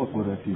بہت ہو رہی تھی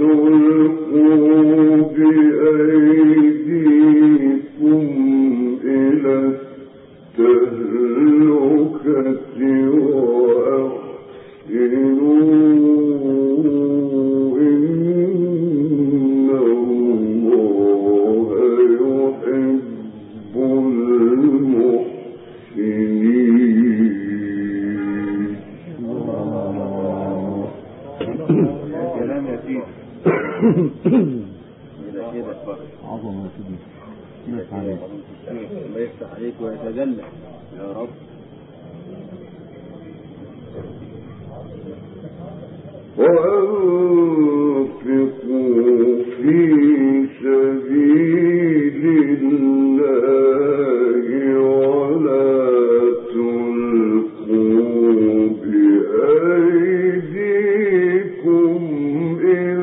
رسول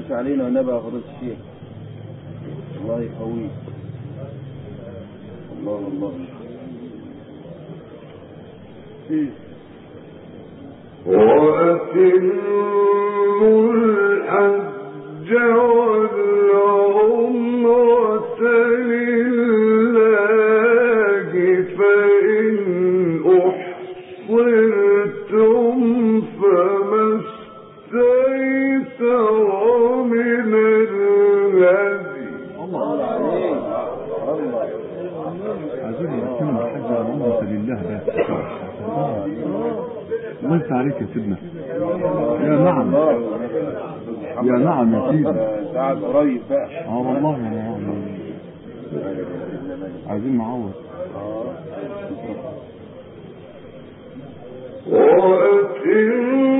يخشاش علينا نبأ غرس الشيخ الله يقوي الله الله. وأتم الحج يا نعم يا سيدي. ساعد قريب. بقى اه والله يعني عايزين نعوض. وأتم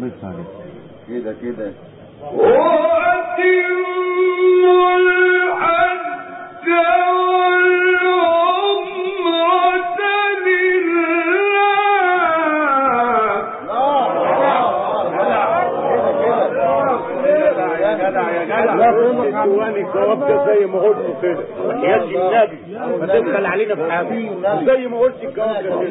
بس صادق كده زي ما قلت كده ما النبي ما تدخل علينا بحاجه زي ما قلت الجواب ده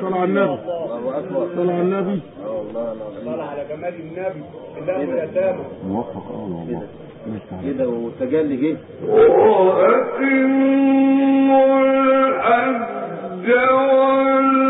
صل على النبي صل على النبي صل على جمال النبي الله والأسامة موفق اه والله كده والتجلي جه وأتم الحج والعمرة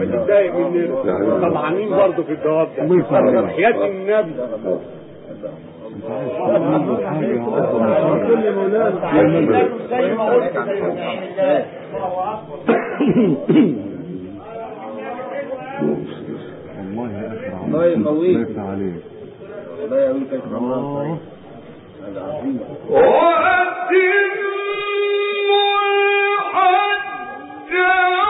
بتتضايق مننا طمعانين برضه في الجواب ده حياة النبي كل مولانا يا ملك والله يا الله يقويك. الله يقويك الله هذا عظيم الله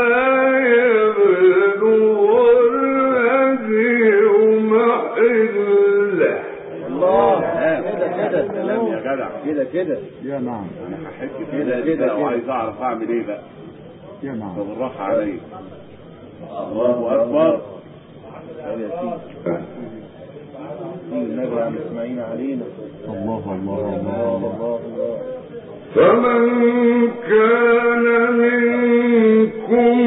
جدع كده كده. يا نعم. انا هحس كده. كده وعايز اعرف اعمل ايه بقى؟ يا نعم. بالراحه عليا الله اكبر طب يا سيدي النبي عم اسماعيل علينا الله الله الله الله الله الله فمن كان منكم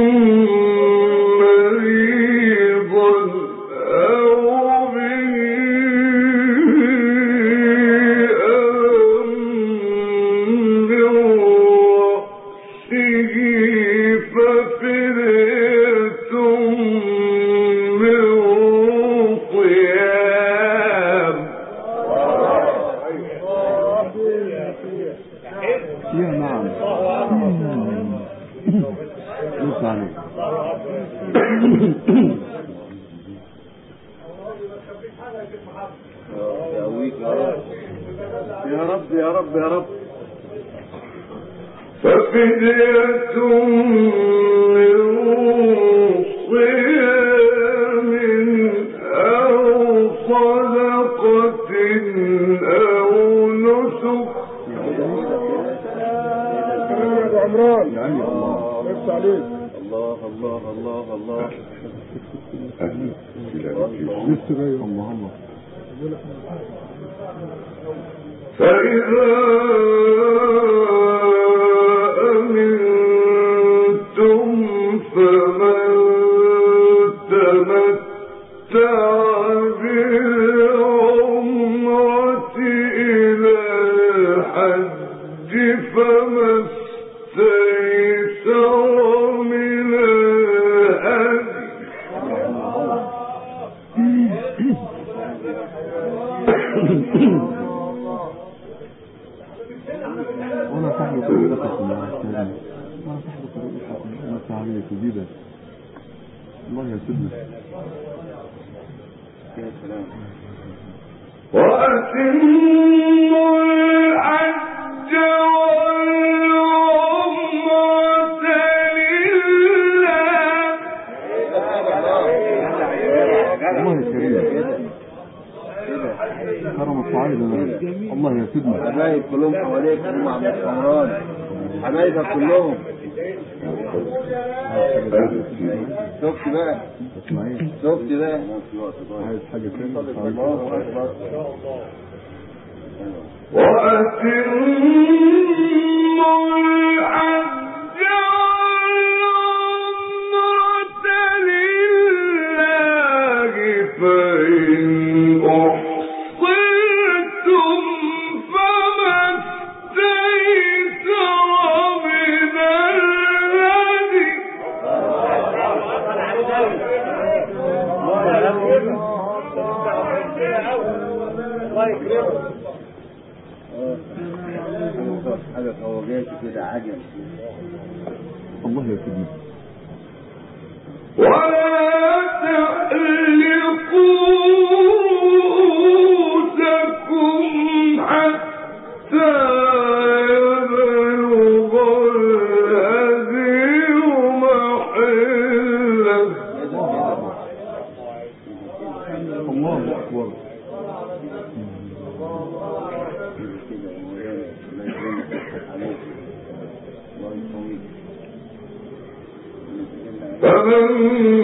حبايبك كلهم شفت بقى شفت بقى عايز تانية الله اكبر الحج حاجة. الله يكرمك. ہوں ہوں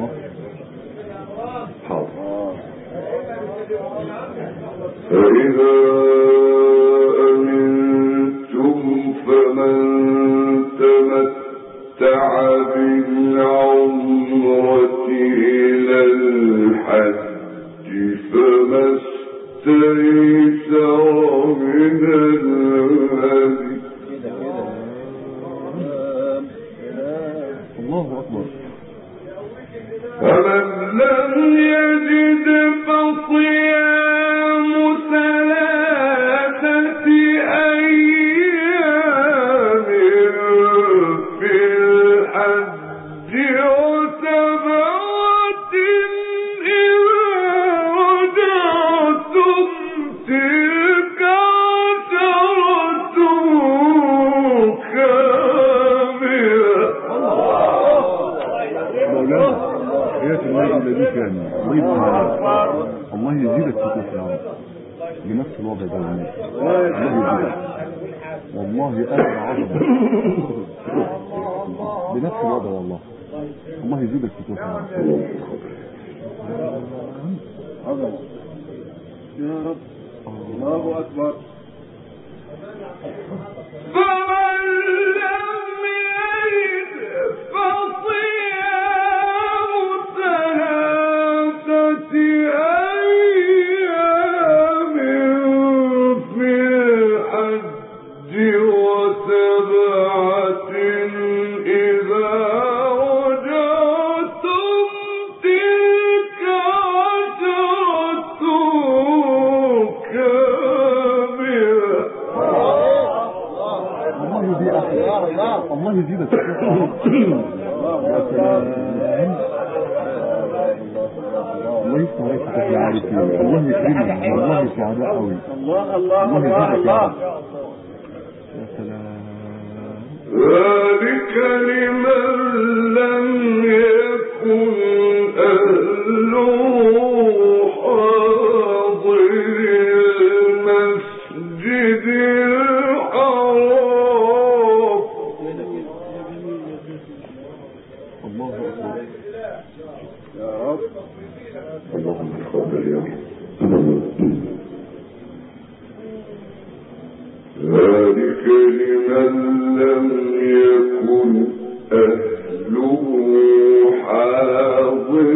فلم يجد ابدا والله ابدا عظمه بنفس الوضع والله. الله يزيد الفتوح. يا رب. الله اكبر الله أكبر يا رب اللهم تقبل يا ذلك لمن لم يكن أهله حاضر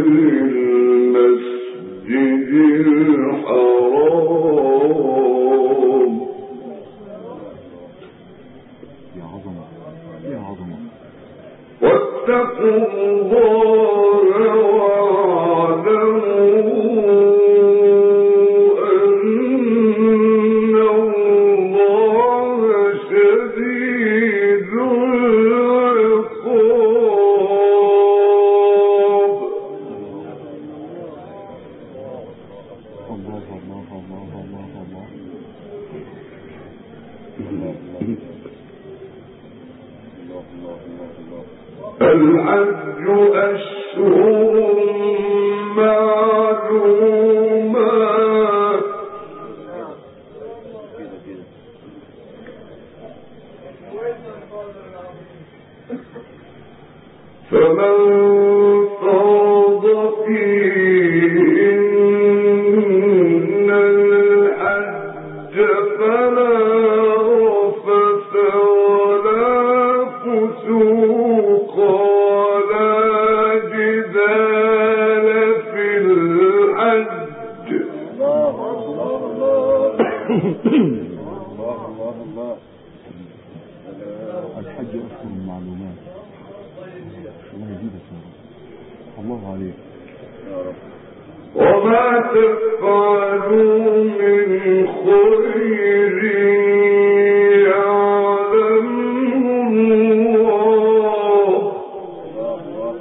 فمن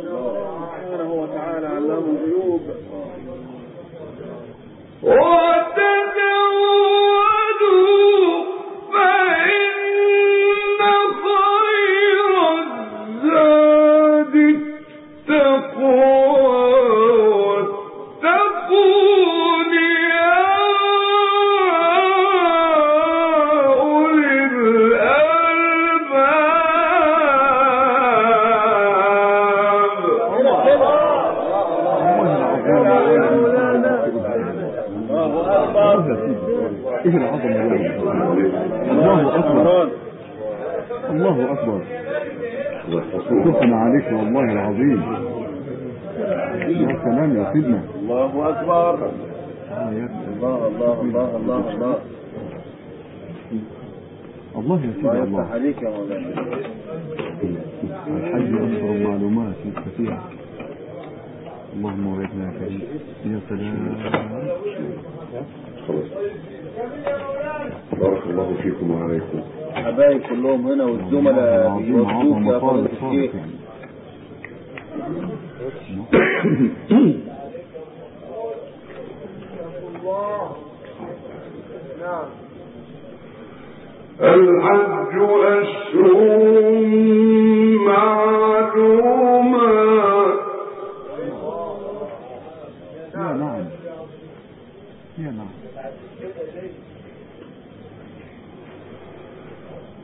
سبحانه وتعالى علام الغيوب فيها بارك الله فيكم وعليكم. كلهم هنا والزملاء يا فضل الشيخ الحج أشهر معلوم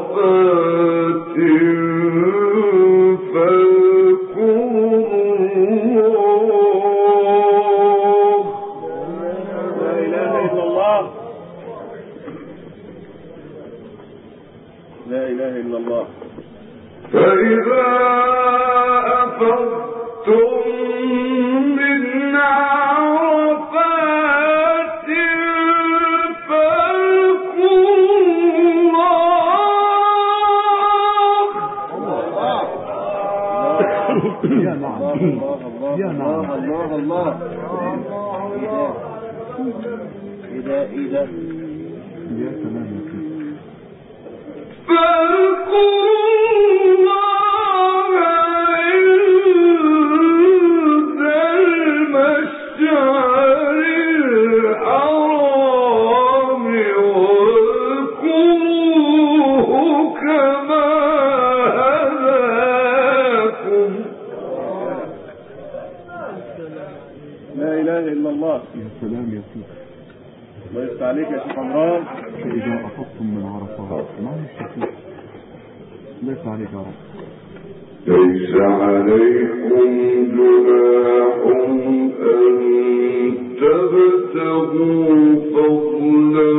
حکم يا سلام يا سيدي الله يفتح عليك يا شيخ عمران. فإذا أخذتم من عرفات. ما يستطيع الله يفتح عليك يا رب ليس عليكم جناح أن تبتغوا فضلا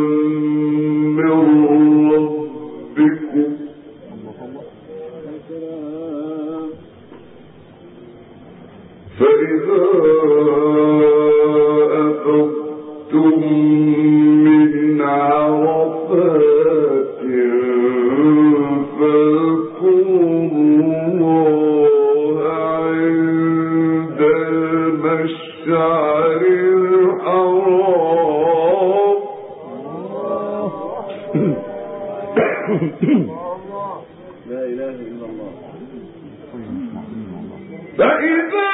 فإذا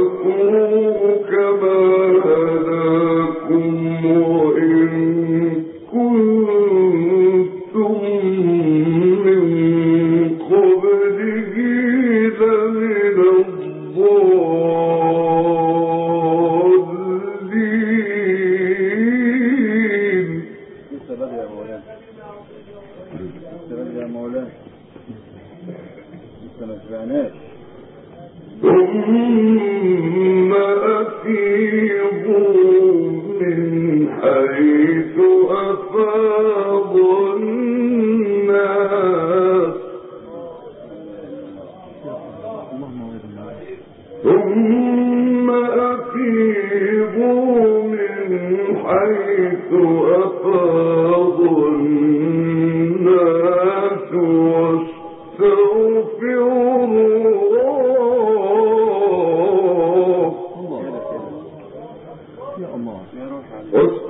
يذكرون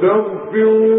وَاسْتَغْفِرُوا